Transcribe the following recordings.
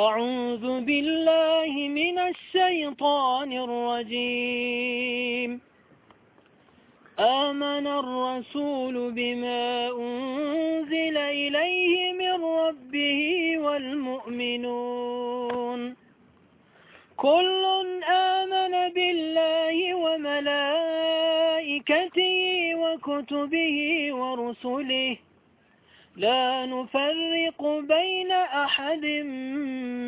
أعوذ بالله من الشيطان الرجيم. آمن الرسول بما أنزل إليه من ربه والمؤمنون. كل آمن بالله وملائكته وكتبه ورسله. لا نفرق بين أحد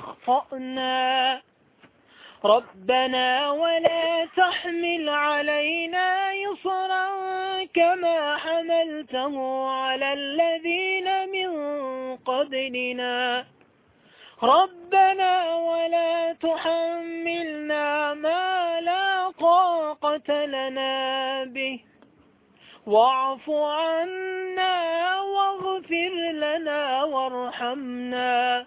أخطأنا. ربنا ولا تحمل علينا يصرا كما حملته على الذين من قبلنا. ربنا ولا تحملنا ما لا طاقة لنا به. واعف عنا واغفر لنا وارحمنا.